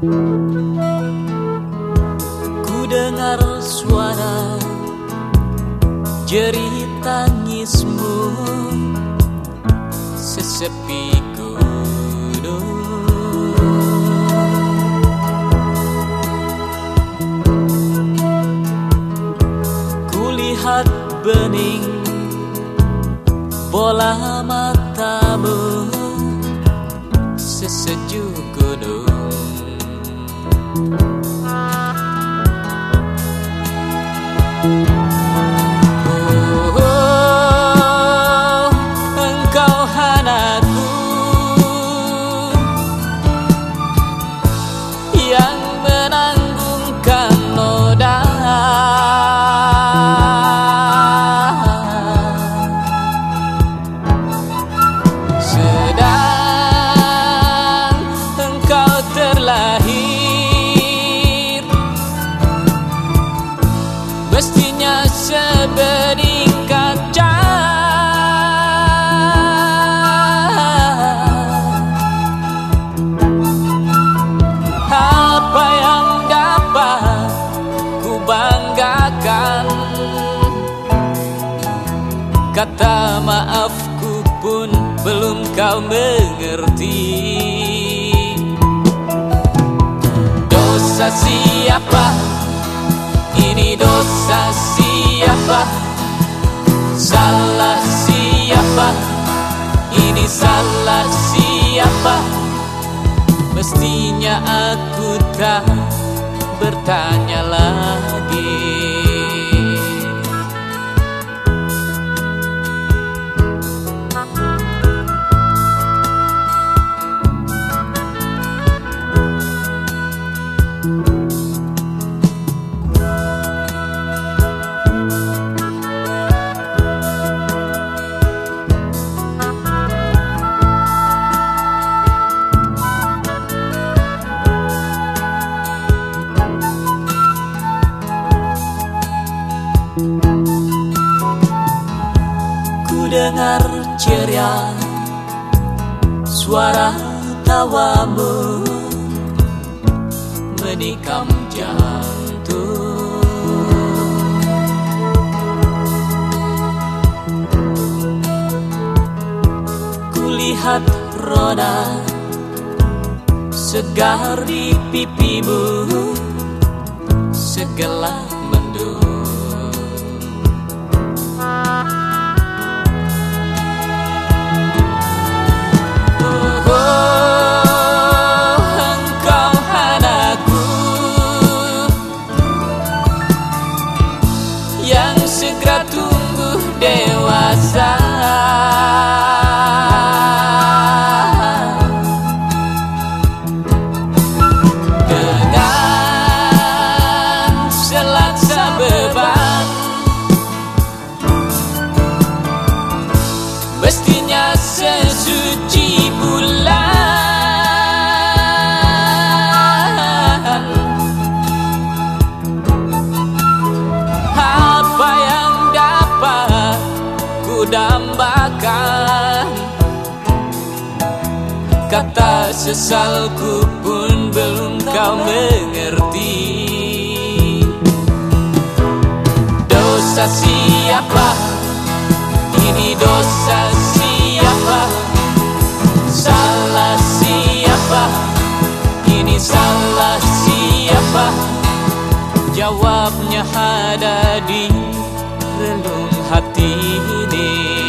Ku dengar suara jerit tangismu sesepi gunung Kulihat bening bola matamu. Sesejuk kata maafku pun belum kau mengerti. Dosa siapa? Ini dosa siapa? Salah siapa? Ini salah siapa? Mestinya aku tak bertanya lagi ceria Suara tawamu Menikam jantung Kulihat roda Segar di pipimu Segelas dambakan. Kata sesalku pun belum kau mengerti. Dosa siapa? Ini dosa siapa? Salah siapa? Ini salah siapa? Jawabnya ada di hati ini